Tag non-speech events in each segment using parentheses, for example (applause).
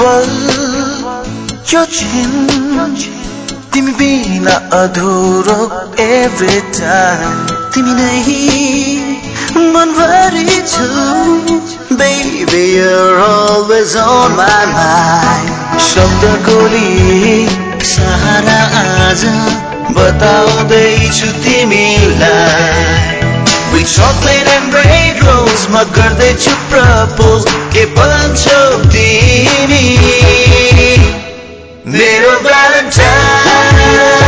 पल यो छिन तिमी बिना अधुरो एभ्री टाइम तिमी नै मनभरि छु। Baby, you're always on my mind शब्द गोली सहारा आज बताउँदैछु तिमीलाई। With chocolate and red rose म गर्दैछु प्रपोज के भन्छौ तिमी। मेरो भ्यालेन्टाइन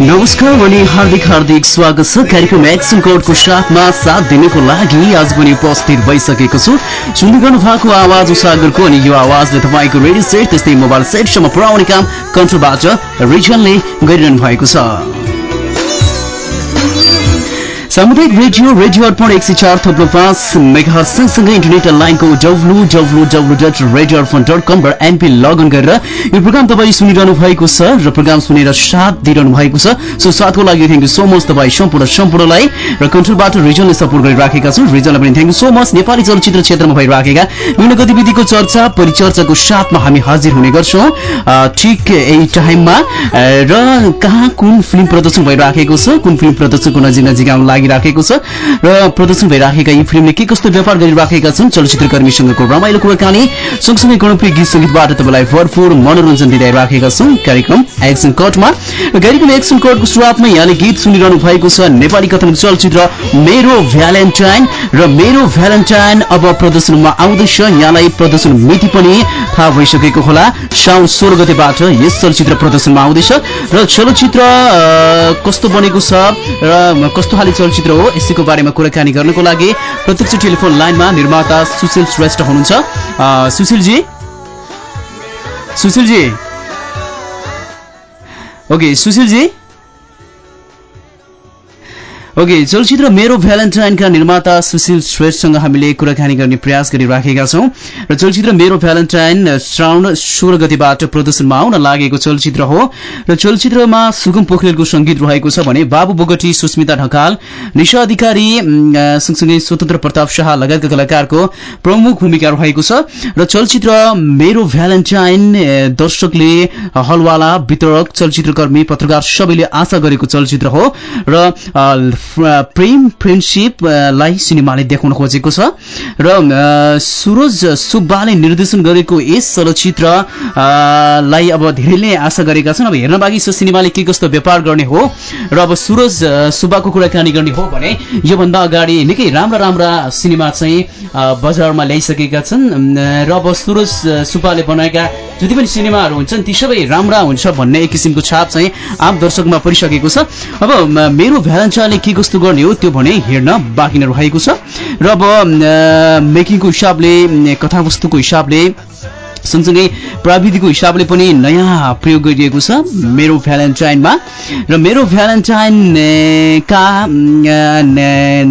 नमस्कार अनि हार्दिक हार्दिक स्वागत छ। कार्यक्रम एक्सन कोडको साथमा साथ दिनको लागि आज पनि उपस्थित भइसकेको छु। सुन्दै गर्नु भएको आवाज उसागरको अनि यो आवाजले तपाईँको रेडियो सेट त्यस्तै मोबाइल सेटसम्म पुर्याउने काम कन्ट्रोलबाट रिजनले गरिरहनु भएको छ। सामुदायिक रेडियो रेडियो अर्पण एक सय चार थप्लो पाँच मेगा सँगसँगै इन्टरनेट लाइनको W W W dot radio Arpan dot com र एनपी लगइन गरेर यो प्रोग्राम तपाईँ सुनिरहनु भएको छ र प्रोग्राम सुनेर साथ दिइरहनु भएको छ। सो साथको लागि थ्याङ्क यू सो मच तपाईँ सम्पूर्ण सम्पूर्णलाई र कन्ट्रोलबाट रिजनले सपोर्ट गरिराखेका छन् रिजनलाई पनि thank you so much Nepali चलचित्र क्षेत्रमा भइराखेका विभिन्न गतिविधिको चर्चा परिचर्चाको साथमा हामी हाजिर हुने गर्छौँ। ठिक यही टाइममा। र कहाँ कुन फिल्म प्रदर्शन भइराखेको छ? कुन फिल्म प्रदर्शनको नजिक नजिक आउन लागिराखेको छ। र प्रदर्शन भइराखेका यी फिल्मले के कस्तो व्यापार गरिराखेका छन् चलचित्र कर्मीसँगको रमाइलो कुराकानी सँगसँगै कर्णप्रिय गीत सङ्गीतबाट तपाईँलाई भरपूर मनोरञ्जन दिइराखेका छौँ। कार्यक्रम एक्सन कटमा कार्यक्रम एक्सन कटको सुरुवातमा यहाँले गीत सुनिरहनु भएको छ। नेपाली कथन चलचित्र मेरो भ्यालेन्टाइन। र मेरो भ्यालेन्टाइन अब प्रदर्शनमा आउँदैछ। यहाँलाई प्रदर्शन मिति पनि थाहा भइसकेको होला। साउन सोह्र गतेबाट यस चलचित्र प्रदर्शनमा आउँदैछ। र चलचित्र कस्तो बनेको छ र कस्तो खाले चलचित्र हो यसैको बारेमा कुराकानी गर्नको लागि प्रत्यक्ष टेलिफोन लाइनमा निर्माता सुशील श्रेष्ठ हुनुहुन्छ। सुशीलजी? सुशीलजी? ओके सुशीलजी? ओके चलचित्र मेरो भ्यालेन्टाइनका निर्माता सुशील श्रेष्ठसँग हामीले कुराकानी गर्ने प्रयास गरिराखेका छौँ। र चलचित्र मेरो भ्यालेन्टाइन श्रावण सोह्र गतिबाट प्रदर्शनमा आउन लागेको चलचित्र हो। र चलचित्रमा सुगम पोखरेलको संगीत रहेको छ भने बाबु बोगटी सुस्मिता ढकाल निशा अधिकारी सँगसँगै स्वतन्त्र प्रताप शाह लगायतका कलाकारको प्रमुख भूमिका रहेको छ। र चलचित्र मेरो भ्यालेन्टाइन दर्शकले हलवाला वितरक चलचित्रकर्मी पत्रकार सबैले आशा गरेको चलचित्र हो। र प्रेम फ्रेन्डसिपलाई सिनेमाले देखाउन खोजेको छ। र सुरज सुब्बाले निर्देशन गरेको यस चलचित्रलाई अब धेरैले आशा गरेका छन्। अब हेर्न बाँकी छ सिनेमाले के कस्तो व्यापार गर्ने हो? र अब सुरज सुब्बाको कुराकानी गर्ने हो भने योभन्दा अगाडि निकै राम्रा राम्रा सिनेमा चाहिँ बजारमा ल्याइसकेका छन्। र अब सुरज सुब्बाले बनाएका जति पनि सिनेमाहरू हुन्छन् ती सबै राम्रा हुन्छ भन्ने एक किसिमको छाप चाहिँ आम दर्शकमा परिसकेको छ। अब मेरो भ्यालेन्टाइनले के कस्तो गर्ने हो त्यो भने हेर्न बाँकी नै रहेको छ। र अब मेकिङको हिसाबले कथावस्तुको हिसाबले सँगसँगै प्रविधिको हिसाबले पनि नयाँ प्रयोग गरिएको छ मेरो भ्यालेन्टाइनमा। र मेरो भ्यालेन्टाइनका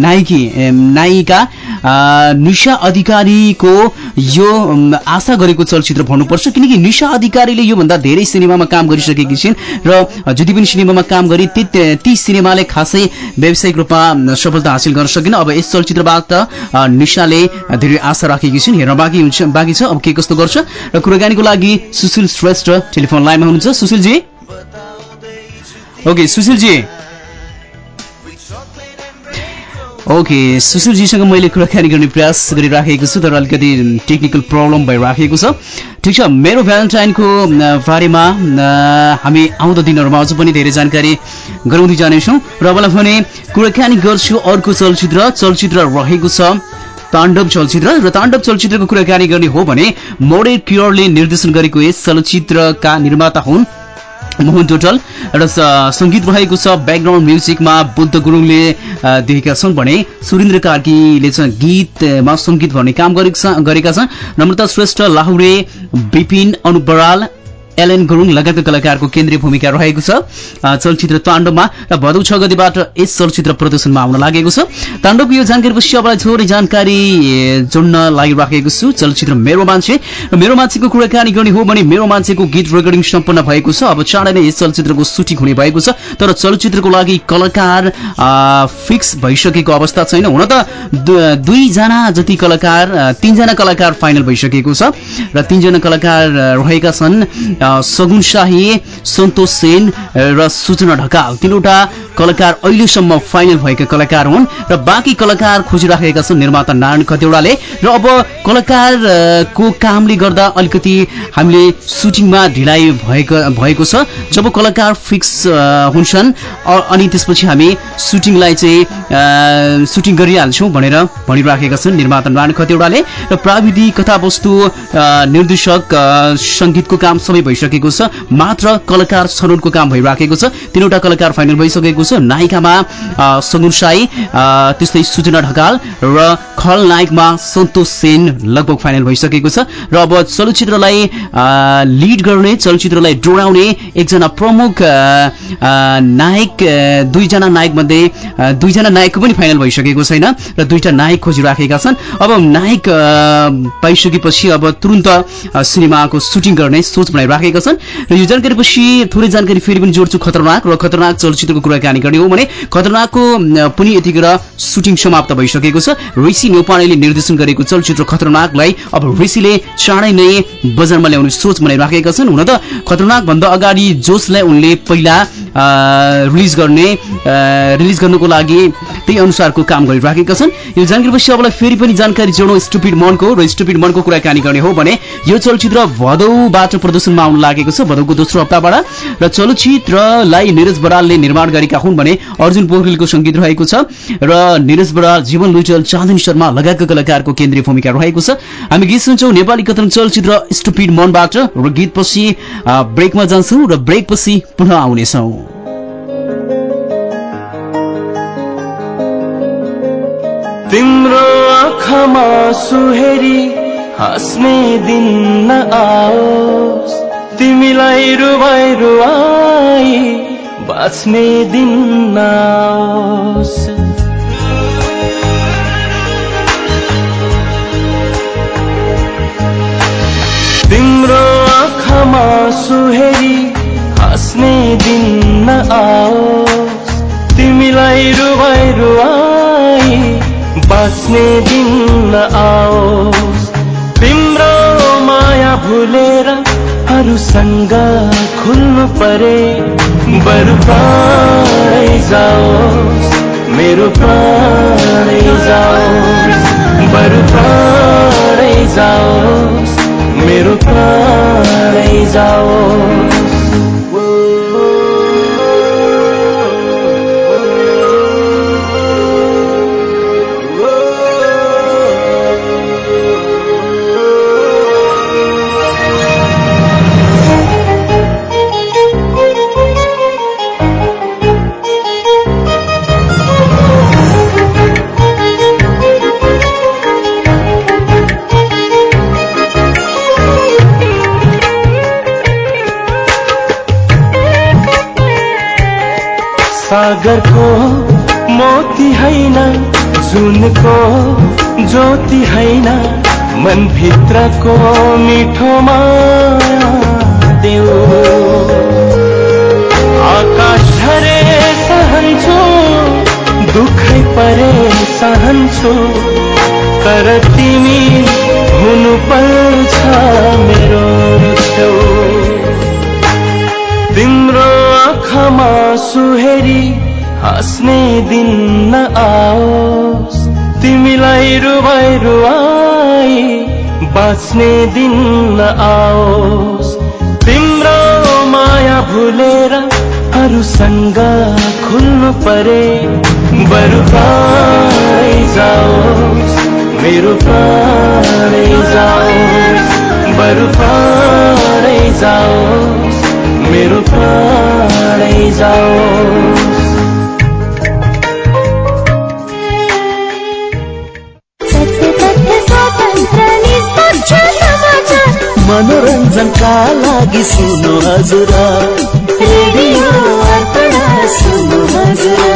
नायकी नायिका निशा अधिकारीको यो आशा गरेको चलचित्र भन्नुपर्छ किनकि निशा अधिकारीले योभन्दा धेरै सिनेमामा काम गरिसकेकी छिन् र जति पनि सिनेमामा काम गरी ती सिनेमाले खासै व्यावसायिक रूपमा सफलता हासिल गर्न सकिन। अब यस चलचित्रबाट निशाले धेरै आशा राखेकी छिन् हेर्न बाँकी हुन्छ बाँकी छ अब के कस्तो गर्छ? र कुराकानीको लागि सुशील श्रेष्ठ टेलिफोन लाइनमा हुनुहुन्छ। सुशीलजी? ओके सुशीलजी। ओके सुशीलजीसँग मैले कुराकानी गर्ने प्रयास गरिराखेको छु तर अलिकति टेक्निकल प्रब्लम भइराखेको छ। ठिक छ मेरो भ्यालेन्टाइनको बारेमा हामी आउँदो दिनहरूमा अझ पनि धेरै जानकारी गराउँदै जानेछौँ। र अब भने कुराकानी गर्छु अर्को चलचित्र चलचित्र रहेको छ ताण्डव चलचित्र। र ताण्डव चलचित्रको कुराकानी गर्ने हो भने मोडे क्योरले निर्देशन गरेको यस चलचित्रका निर्माता हुन् मोहन टोटल र सङ्गीत रहेको छ ब्याकग्राउन्ड म्युजिकमा बुद्ध गुरुङले देखेका छन् भने सुरेन्द्र कार्कीले चाहिँ गीतमा सङ्गीत भन्ने काम गरेका छन्। नम्रता श्रेष्ठ लाहुरे विपिन अनुबराल एलएन गुरुङ लगायतका कलाकारको केन्द्रीय भूमिका रहेको छ। चलचित्र ताण्डवमा र भदौ छ गतिबाट यस चलचित्र प्रदर्शनमा आउन लागेको छ। ताण्डवको यो जानकारीपछि अब थोरै जानकारी जोड्न लागिराखेको छु। चलचित्र मेरो मान्छे र मेरो मान्छेको कुराकानी गर्ने हो भने मेरो मान्छेको गीत रेकर्डिङ सम्पन्न भएको छ। अब चाँडै नै यस चलचित्रको सुटिङ हुने भएको छ। तर चलचित्रको लागि कलाकार फिक्स भइसकेको अवस्था छैन। हुन त दुईजना जति कलाकार तीनजना कलाकार फाइनल भइसकेको छ। र तीनजना कलाकार रहेका छन्। सगुन शाही सन्तोष सेन र सूचना ढकाल तिनवटा कलाकार अहिलेसम्म फाइनल भएका कलाकार हुन् र बाँकी कलाकार खोजिराखेका छन् निर्माता नारायण खतेौडाले। र अब कलाकारको कामले गर्दा अलिकति हामीले सुटिङमा ढिलाइ भएको भएको छ। जब कलाकार फिक्स हुन्छन् अनि त्यसपछि हामी सुटिङलाई चाहिँ सुटिङ गरिहाल्छौँ भनेर भनिराखेका छन् निर्माता नारायण खतेौडाले। र प्राविधिक कथावस्तु निर्देशक सङ्गीतको काम सबै भइसकेको छ। मात्र कलाकार छनौटको काम भइराखेको छ। तिनवटा कलाकार फाइनल भइसकेको छ। नायिकामा सगुन साई त्यस्तै सूचना ढकाल र खलनायकमा सन्तोष सेन लगभग फाइनल भइसकेको छ। र अब चलचित्रलाई लिड गर्ने चलचित्रलाई डोराउने एकजना प्रमुख नायक दुईजना नायक मध्ये दुईजना नायकको पनि फाइनल भइसकेको छैन र दुईटा नायक खोजिराखेका छन्। अब नायक पाइसकेपछि अब तुरन्त सिनेमाको सुटिङ गर्ने सोच बनाइराखेका छन्। र यो जानकारीपछि थोरै जानकारी फेरि पनि जोड्छु खतरनाक र खतरनाक चलचित्रको कुराकानी गर्ने हो भने खतरनाकको पनि यतिखेर सुटिङ समाप्त भइसकेको छ। ऋषि नेपालीले निर्देशन गरेको चलचित्र खतरनाकलाई अब ऋषिले चाँडै नै बजारमा ल्याउने सोच बनाइराखेका छन्। हुन त खतरनाक भन्दा अगाडि जोसलाई उनले पहिला रिलिज गर्ने रिलिज गर्नुको लागि त्यही अनुसारको काम गरिराखेका छन्। यो जानकारीपछि अबलाई फेरि पनि जानकारी जोडौँ स्टुपिड मनको र स्टुपिड मनको कुराकानी गर्ने हो भने यो चलचित्र भदौबाट प्रदर्शनमा आउन लागेको छ भदौको दोस्रो हप्ताबाट। र चलचित्रलाई निरज बरालले निर्माण गरेका हुन् भने अर्जुन पोखरेलको सङ्गीत रहेको छ। र निरज बराल जीवन लुइटल चाँदनी शर्मा लगायतका कलाकारको केन्द्रीय भूमिका रहेको छ। हामी गीत सुन्छौँ नेपाली कथन चलचित्र स्टुपिड मनबाट। र गीतपछि ब्रेकमा जान्छौँ र ब्रेकपछि पुनः आउनेछौँ। तिम्रो आँखामा सुहेरी हाँस्ने दिन न आओस्। तिमीलाई रुवाई रुवाई बाँच्ने दिन नआओस् तिम्रो आँखामा सुहेरी हाँस्ने दिन न आओस्। तिमीलाई रुवाई रुवाई बाँच्ने दिन न आओस्। तिम्रो माया भुलेर अरूसँग खुल्नु परे बरु जाओस् मेरो प्राणै जाओस् सागरको मोती होइन जुनको ज्योति होइन मनभित्रको मिठो माया देऊ। आकाश झरे सहन्छु दुखै परे सहन्छु तर तिमी हुनु पर्छ मेरो छेउ तिम्रो आँखामा सुहेरी हाँस्ने दिन न आओस्। तिमीलाई रुवाई रुवाई बाँच्ने दिन न आओस्। तिम्रो माया भुलेर अरूसँग खुल्नु परे बरु प्राणै जाओस्। मेरो प्राणै जाओस्। बरु प्राणै जाओस्। मेरो प्राणै जाओस्। मनोरञ्जनका लागि सुन्नु हजुर। सुन्नु हजुर।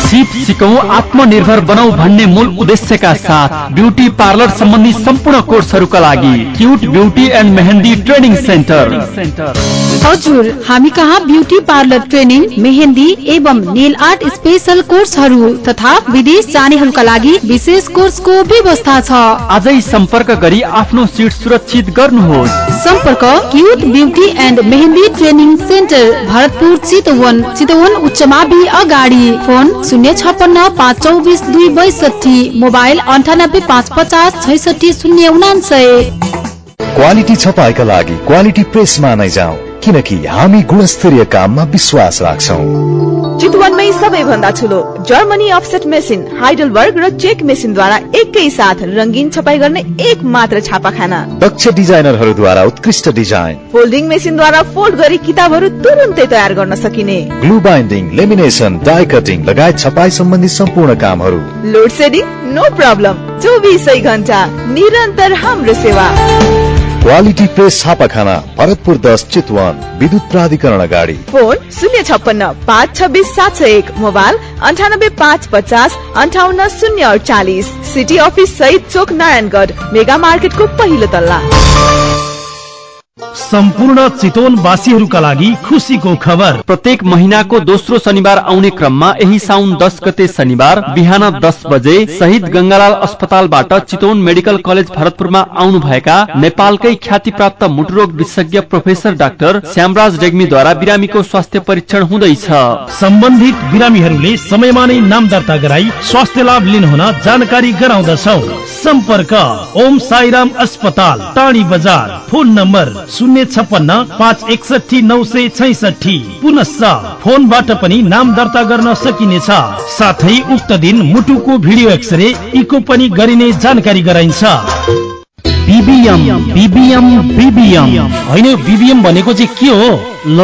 सिप सिकौँ आत्मनिर्भर बनाऊ भन्ने मूल उद्देश्यका साथ ब्युटी पार्लर सम्बन्धी सम्पूर्ण कोर्सहरूका लागि cute beauty and mehendi training centre. हजुर हामी कहाँ ब्युटी पार्लर ट्रेनिङ मेहेन्दी एवं नेल आर्ट स्पेशल कोर्सहरू तथा विदेश जानेहरूका लागि विशेष कोर्सको व्यवस्था छ। आजै सम्पर्क गरी आफ्नो सिट सुरक्षित गर्नुहोस्। सम्पर्क cute beauty and mehendi training centre Bharatpur Chitwan Chitwan उच्च मावि अगाडि। फोन शून्य छपन्न पाँच चौबिस दुई बैसठी मोबाइल अन्ठानब्बे पाँच पचास छैसठी शून्य उनान्सय। क्वालिटी छपाईका लागि क्वालिटी प्रेसमा नै जाउँ किनकि हामी गुणस्तरीय काममा विश्वास राख्छौँ। चितवनमै सबैभन्दा ठुलो जर्मनी अफसेट मेसिन हाइडलबर्ग र चेक मेसिनद्वारा एकै साथ रङ्गीन छपाई गर्ने एक मात्र छापाखाना। दक्ष डिजाइनरहरूद्वारा उत्कृष्ट डिजाइन। फोल्डिङ मेसिनद्वारा फोल्ड गरी किताबहरू तुरुन्तै तयार गर्न सकिने। Glue binding lamination die cutting लगायत छपाई सम्बन्धी सम्पूर्ण कामहरू। लोड सेडिङ नो प्रब्लम चौबिसै घन्टा निरन्तर हाम्रो सेवा। क्वालिटी प्रेस छापाखाना भरतपुर दस चितवन विद्युत प्राधिकरण अगाडि। फोन शून्य छप्पन्न पाँच छब्बिस सात सय एक मोबाइल अन्ठानब्बे पाँच पचास अन्ठाउन्न शून्य अडचालिस सिटी अफिस सहित चोक नारायणगढ मेगा मार्केटको पहिलो तल्ला। सम्पूर्ण चितवनवासीहरूका लागि खुसीको खबर। प्रत्येक महिनाको दोस्रो शनिबार आउने क्रममा यही साउन दस गते शनिबार बिहान दस बजे शहीद गंगालाल अस्पतालबाट चितवन मेडिकल कलेज भरतपुरमा आउनु भएका नेपालकै ख्याति प्राप्त मुटुरोग विशेषज्ञ प्रोफेसर डाक्टर श्यामराज रेग्मीद्वारा बिरामीको स्वास्थ्य परीक्षण हुँदैछ। सम्बन्धित बिरामीहरूले समयमा नै नाम दर्ता गराई स्वास्थ्य लाभ लिनुहुन जानकारी गराउँदछौ। सम्पर्क ओम साईराम अस्पताल टाढी बजार फोन नम्बर शून्य छप्पन्न पाँच एकसठी नौ सय छैसठी पुनश्च फोनबाट पनि नाम दर्ता गर्न सकिनेछ। साथै उक्त दिन मुटुको भिडियो एक्सरे इको पनि गरिने जानकारी गराइन्छ। BBM BBM BBM. होइन बिबिएम भनेको चाहिँ के हो? ल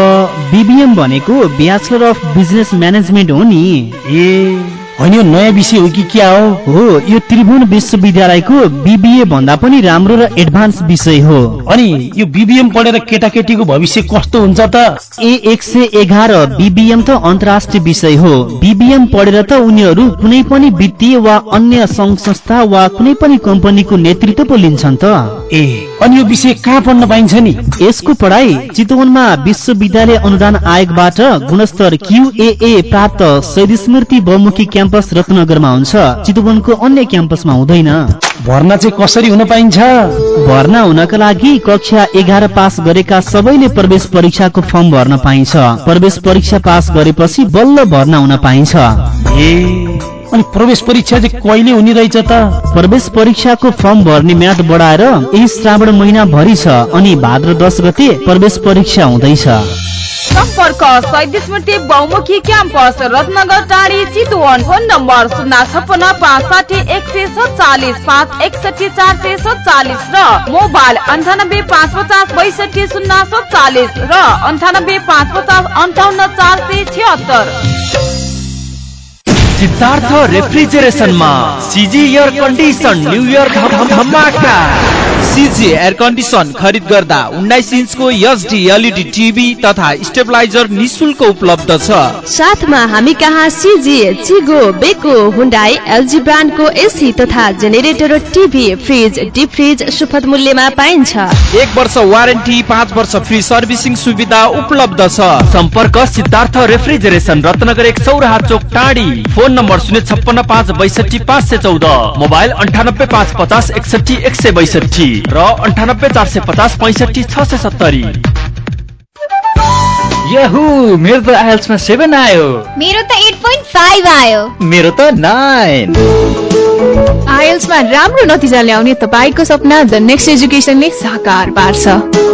बिबिएम भनेको ब्याचलर अफ बिजनेस म्यानेजमेन्ट हो नि। ए। होइन यो नयाँ विषय हो कि क्या हो? हो यो त्रिभुवन विश्वविद्यालयको बिबिए भन्दा पनि राम्रो र एडभान्स विषय हो। अनि यो बिबिएम पढेर केटाकेटीको भविष्य कस्तो हुन्छ त? ए एक सय एघार बिबिएम त अन्तर्राष्ट्रिय विषय हो। बिबिएम पढेर त उनीहरू कुनै पनि वित्तीय वा अन्य सङ्घ संस्था वा कुनै पनि कम्पनीको नेतृत्व पो लिन्छन् त। ए अनि यो विषय कहाँ पढ्न पाइन्छ नि? यसको पढाइ चितवनमा विश्वविद्यालय अनुदान आयोगबाट गुणस्तर क्युएए प्राप्त शहीद स्मृति बहुमुखी क्याम्पस रत्नगरमा हुन्छ। चितवनको अन्य क्याम्पसमा हुँदैन। भर्ना चाहिँ कसरी हुन पाइन्छ? भर्ना हुनका लागि कक्षा एघार पास गरेका सबैले प्रवेश परीक्षाको फर्म भर्न पाइन्छ। प्रवेश परीक्षा पास गरेपछि बल्ल भर्ना हुन पाइन्छ। ए। अनि प्रवेश परीक्षा चाहिँ कहिले हुने रहेछ त? प्रवेश परीक्षाको फर्म भर्ने म्याद बढाएर यही श्रावण महिना भरि छ अनि भाद्र दस गते प्रवेश परीक्षा हुँदैछ। सम्पर्क शहीद स्मृति बहुमुखी क्याम्पस रत्नगर टाढी चितवन फोन नम्बर शून्य छप्पन्न पाँच साठी एक सय सत्तालिस पाँच एकसठी चार सय सत्तालिस र मोबाइल अन्ठानब्बे पाँच पचास बैसठी शून्य सत्तालिस र अन्ठानब्बे पाँच पचास अन्ठाउन्न चार सय छिहत्तर। Siddhartha रेफ्रिजरेसनमा CG air condition new year CG air condition खरिद गर्दा उन्नाइस इन्चको एचडी एलइडी टिभी तथा स्टेबलाइजर निशुल्क उपलब्ध छ। साथमा हामी कहाँ CG Chigo Beko Hyundai LG ब्रान्डको एसी तथा generator TV fridge deep fridge सुपथ मूल्यमा पाइन्छ। एक वर्ष वारेन्टी पाँच वर्ष फ्री सर्भिसिङ सुविधा उपलब्ध छ। सम्पर्क सिद्धार्थ रेफ्रिजरेसन रत्नगर एक सौराहा चोक टाढी। फोन नम्बर शून्य छप्पन्न पाँच बैसठी पाँच सय चौध। मोबाइल अन्ठानब्बे पाँच पचास एकसठी एक सय बैसठी। र अन्ठानब्बे चार सय पचास पैँसठी छ सय सत्तरी। याहु मेरो त आइएल्समा सेभेन आयो। मेरो त एट पोइन्ट फाइभ आयो। मेरो त नाइन। आइएल्समा राम्रो नतिजा ल्याउने तपाईँको सपना द नेक्स्ट एजुकेसनले साकार पार्छ।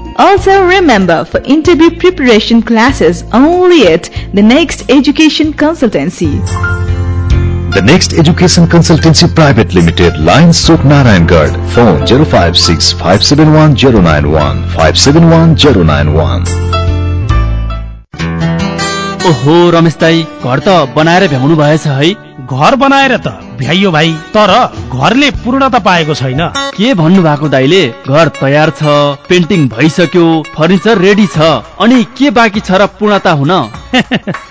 Also remember for interview preparation classes only at the Next Education Consultancy. The Next Education Consultancy Private Limited, Lions Soap Narayangarh, phone 056 571 091 571 091. ओहो रमेश दाई घर त बनाएर भ्याउनु भएछ है घर बनाएर त भ्याइयो भाइ। तर घरले पूर्णता पाएको छैन। के भन्नु भएको दाइले घर तयार छ पेन्टिङ भइसक्यो फर्निचर रेडी छ। अनि के बाँकी छ र पूर्णता हुन? (laughs)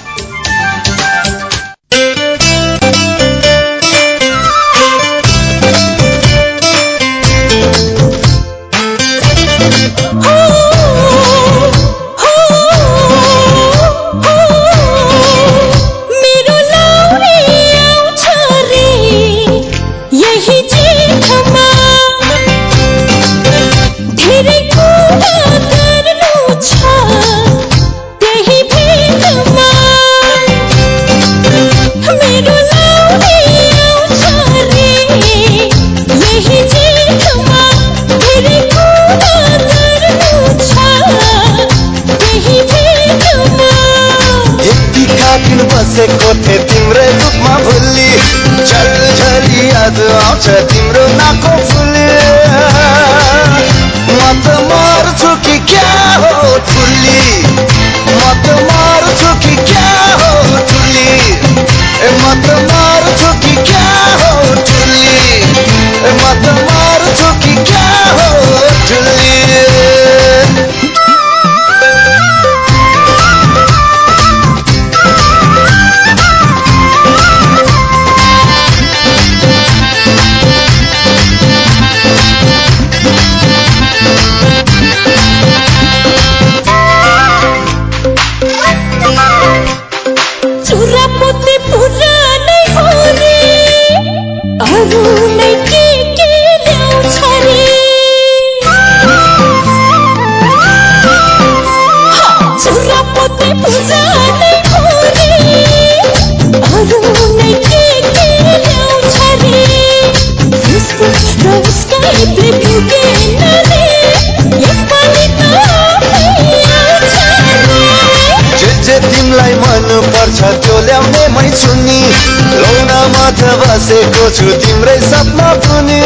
ल्याउने मै छु नि लौनामा त बसेको छु तिम्रै सपना पुनि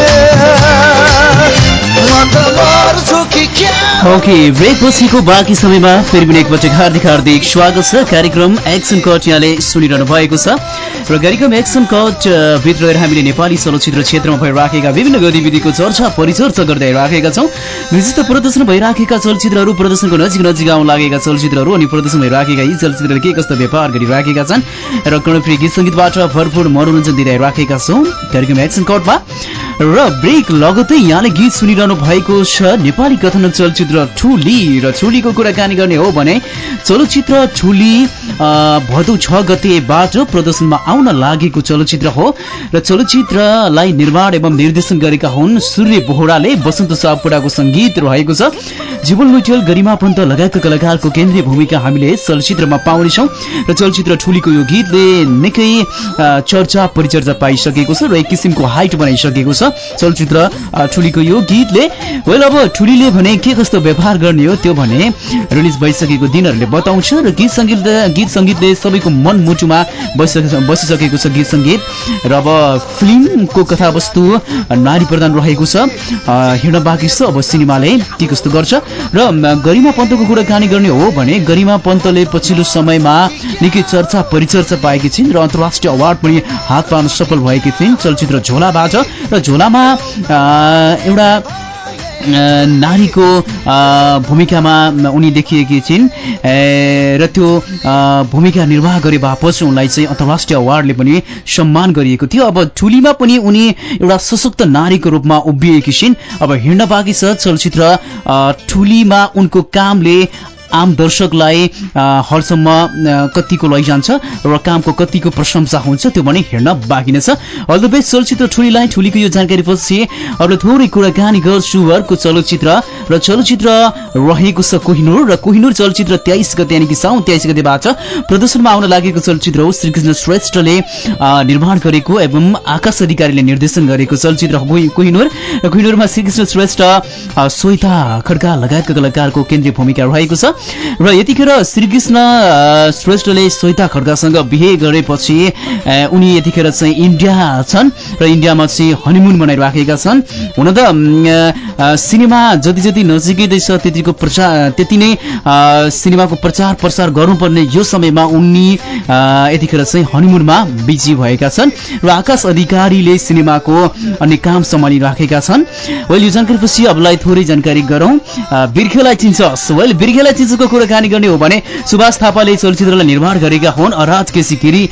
म त मर्छु कि क्या? ओके ब्रेक पछिको बाँकी समयमा फेरि पनि एकपटक हार्दिक हार्दिक स्वागत छ। कार्यक्रम एक्सन कट यहाँले सुनिरहनु भएको छ। र कार्यक्रम एक्सन कट अ, भित्र रहेर हामीले नेपाली चलचित्र क्षेत्रमा भइराखेका विभिन्न गतिविधिको चर्चा परिचर्चा गर्दै राखेका छौँ। विशिष्ट प्रदर्शन भइराखेका चलचित्रहरू प्रदर्शनको नजिक नजिक आउन लागेका चलचित्रहरू अनि प्रदर्शन भइराखेका यी चलचित्रले के कस्तो व्यापार गरिराखेका छन्? र कर्णप्रिय गीत सङ्गीतबाट भरपूर मनोरञ्जन दिइराखेका छौँ। कार्यक्रम एक्सन कटमा र ब्रेक लगतै यहाँले गीत सुनिरहनु भएको छ। नेपाली कथन चलचित्र ठुली र ठुलीको कुराकानी गर्ने हो भने चलचित्र ठुली भदौ छ गतेबाट प्रदर्शनमा आउन लागेको चलचित्र हो र चलचित्रलाई निर्माण एवं निर्देशन गरेका हुन् सूर्य बोहराले वसन्त सापकोटाको सङ्गीत रहेको छ। जीवन लुटेल गरिमा पन्त लगायतका कलाकारको केन्द्रीय भूमिका हामीले चलचित्रमा पाउनेछौँ र चलचित्र ठुलीको यो गीतले निकै चर्चा परिचर्चा पाइसकेको छ र एक किसिमको हाइट बनाइसकेको छ। चलचित्र ठुलीको यो गीतले वेल अब ठुलीले भने के कस्तो व्यवहार गर्ने हो त्यो भने रिलिज भइसकेको दिनहरूले बताउँछ र गीत सङ्गीत गीत सङ्गीतले सबैको मन मुटुमा बसिसके- बसिसकेको छ गीत सङ्गीत। र अब फिल्मको कथावस्तु नारी प्रधान रहेको छ। हिँड्न बाँकी छ अब सिनेमाले के कस्तो गर्छ। र गरिमा पन्तको कुराकानी गर्ने हो भने गरिमा पन्तले पछिल्लो समयमा निकै चर्चा परिचर्चा पाएकी छिन् र अन्तर्राष्ट्रिय अवार्ड पनि हात पार्न सफल भएकी थिइन्। चलचित्र झोलाबाट र झोलामा एउटा नारीको भूमिकामा उनी देखिएकी छिन्। र त्यो भूमिका निर्वाह गरे बापत उनलाई चाहिँ अन्तर्राष्ट्रिय अवार्डले पनि सम्मान गरिएको थियो। अब ठुलीमा पनि उनी एउटा सशक्त नारीको रूपमा उभिएकी छिन्। अब हिँड्न बाँकी छ चलचित्र ठुलीमा उनको कामले आम दर्शकलाई अ, कतिको लैजान्छ र कामको कतिको प्रशंसा हुन्छ त्यो भने हेर्न बाँकी नै छ। अल द बेस्ट चलचित्र ठुलीलाई ठुलीको यो जानकारी पछि अरू थोरै कुराकानी गर्छु। अर्को चलचित्र र चलचित्र रहेको छ कोहिनुर र कोहिनुर चलचित्र तेइस गते यानि कि साउन तेइस गतेबाट प्रदर्शनमा आउन लागेको चलचित्र हो श्रीकृष्ण श्रेष्ठले निर्माण गरेको एवं आकाश अधिकारीले निर्देशन गरेको चलचित्र कोहिनुर। र कोहिनुरमा श्रीकृष्ण श्रेष्ठ श्वेता खड्का लगायतका कलाकारको केन्द्रीय भूमिका रहेको छ। र यतिखेर श्रीकृष्ण श्रेष्ठले श्वेता खड्कासँग बिहे गरेपछि उनी यतिखेर चाहिँ इन्डिया छन् र इन्डियामा चाहिँ हनिमुन मनाइराखेका छन्। हुन त सिनेमा जति जति नजिकै छ त्यतिको प्रचार त्यति नै सिनेमाको प्रचार प्रसार गर्नुपर्ने यो समयमा उनी यतिखेर चाहिँ हनिमुनमा बिजी भएका छन् र आकाश अधिकारीले सिनेमाको अन्य काम सम्हालिराखेका छन्। वेल यो जानकारीपछि अबलाई थोरै जानकारी गरौँ। बिर्खेलाई चिन्छस् वेल बिर्खेलाई चिन्छको कुराकानी गर्ने हो भने सुभाष थापाले चलचित्रलाई निर्माण गरेका हुन्। अराज केसी गिरी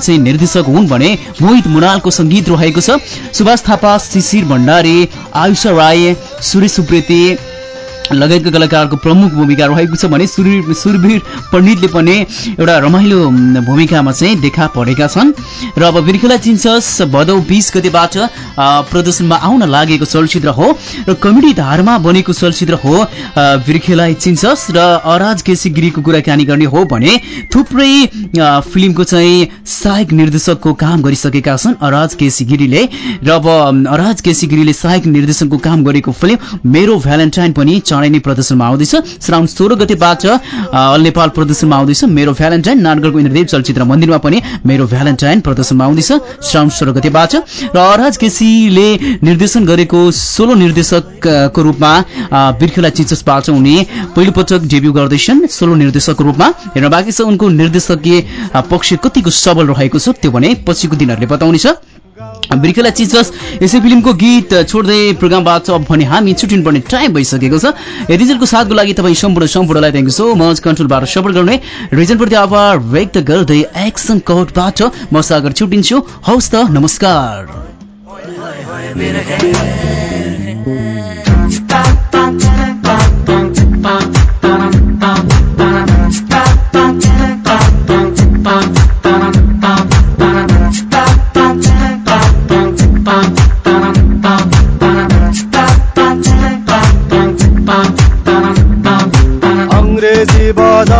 चाहिँ निर्देशक हुन् भने मोहित मुनालको सङ्गीत रहेको छ। सुभाष थापा शिशिर भण्डारी आयुषा राई सुरेश सुप्रेती लगायतका कलाकारको प्रमुख भूमिका रहेको छ भने सुरवीर सुरवीर पण्डितले पनि एउटा रमाइलो भूमिकामा चाहिँ देखा परेका छन्। र अब बिर्खेला चिन्छस् भदौ बिस गतिबाट प्रदर्शनमा आउन लागेको चलचित्र हो र कमेडी धारमा बनेको चलचित्र हो अ, बिर्खेलाई चिन्छस् र अराज केसी गिरीको कुराकानी गर्ने हो भने थुप्रै फिल्मको चाहिँ सहायक निर्देशकको काम गरिसकेका छन् अराज केसी गिरीले र अब अराज केसी गिरीले सहायक निर्देशकको काम गरेको फिल्म मेरो भ्यालेन्टाइन पनि चाँडै नै प्रदर्शनमा आउँदैछ। श्रावण सोह्र गतेबाट अल नेपाल प्रदर्शनमा आउँदैछ। मेरो भ्यालेन्टाइन नानगढको इन्द्रदेव चलचित्र मन्दिरमा पनि मेरो भ्यालेन्टाइन प्रदर्शनमा आउँदैछ। श्रावण सोह्र गतेबाट र अराज केसीले निर्देशन गरेको सोलो निर्देशकको रूपमा बिर्खेला चिचसबाट उनी पहिलोपटक डेब्यू गर्दैछन् सोलो निर्देशकको रूपमा। हेर्न बाँकी छ उनको निर्देशकीय पक्ष कतिको सबल रहेको छ त्यो भने पछिको दिनहरूले बताउनेछ। बिर्खेला चिचस यसै फिल्मको गीत छोड्दै प्रोग्रामबाट अब भने हामी छुट्टिनुपर्ने टाइम भइसकेको छ। रिजनको साथको लागि तपाईँ सम्पूर्ण सम्पूर्णलाई थ्याङ्क यू सो मच कन्ट्रोलबाट सपोर्ट गर्ने। रिजनप्रति आभार व्यक्त गर्दै एक्सन कोर्टबाट म सागर छुट्टिन्छु। हौस् त नमस्कार।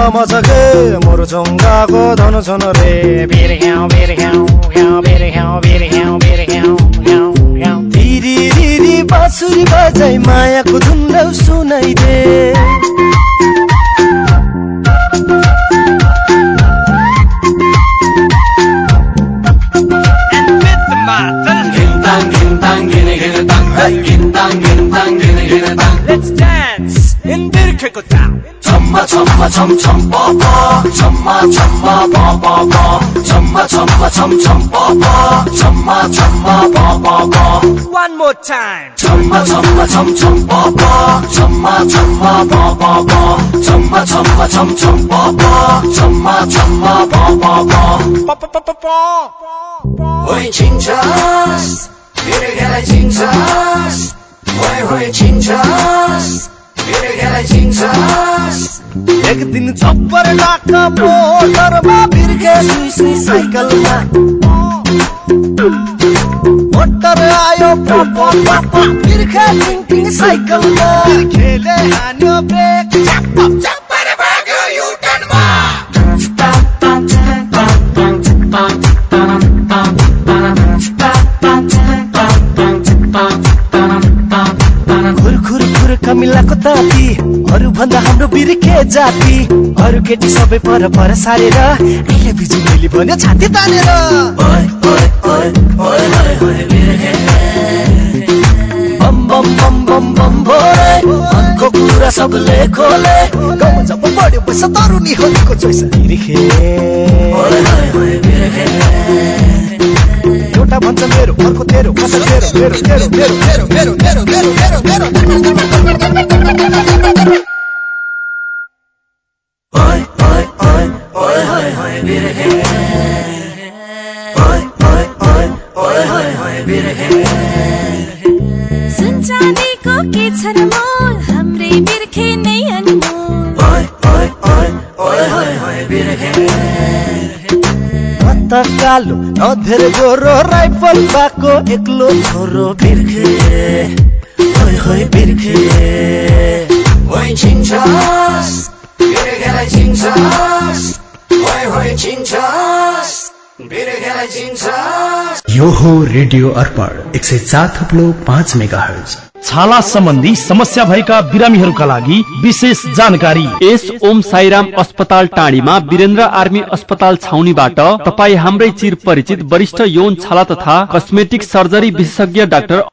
बजामा छ के मुर्चुङ्गाको धनु छन् रे। बिर्ख्याउ बिर्ख्याउ ख्याउ बिर्ख्याउ बिर्ख्याउ बिर्ख्याउ ख्याउ ख्याउ धिरी धिरी बाँसुरी बजाइ मायाको धुन्द्रौ chum chum ba ba, chumma chumma ba ba ba, chumma chumma chum chum ba ba, chumma chumma ba ba ba. One more time. Chumma chumma chum chum ba ba, chumma chumma ba ba ba, chumma chumma chum chum ba ba, chumma chumma ba ba ba. Ba ba ba ba ba. Oi chinchas, birgela chinchas, oi oi chinchas. एक दिन छप्पर लाख मोटरमा बिर्खे सुई सुई साइकलमा motor आयो pop pop Birkhe टिङ साइकलमा बिर्खेले हान्यो brake चप्प चप्प कमिलाको ताती अरू भन्दा हाम्रो बिर्खे जाति। अरू केटी सबै पर पर सारेर अहिले बिजु मैले भन्यो छाती तानेर। बम बम बम बम बम भोरे मनको कुरा सबले खोले। गाउँमा जब बढ्यो पैसा तरुनी होलीको चोइस बिर्खे एउटा भन्छ मेरो अर्को तेरो कसै मेरो तेरो मेरो मेरो मेरो मेरो मेरो मेरो मेरो Oi oi oi oi oi oi birhe. लौ नधेर गोरो राइफल बाको एकलो छोरो बिरखे। ओइ होइ बिरखे। ओइ किन छ यस यही किन छ ओइ यो हो रेडियो अर्पण एक सय चार थप्लो पाँच मेगा हर्ज छाला सम्बन्धी समस्या भएका बिरामीहरूका लागि विशेष जानकारी। एस ओम साईराम अस्पताल टाढीमा वीरेन्द्र आर्मी अस्पताल छाउनीबाट तपाईँ हाम्रै चिर परिचित वरिष्ठ यौन छाला तथा कस्मेटिक सर्जरी विशेषज्ञ डाक्टर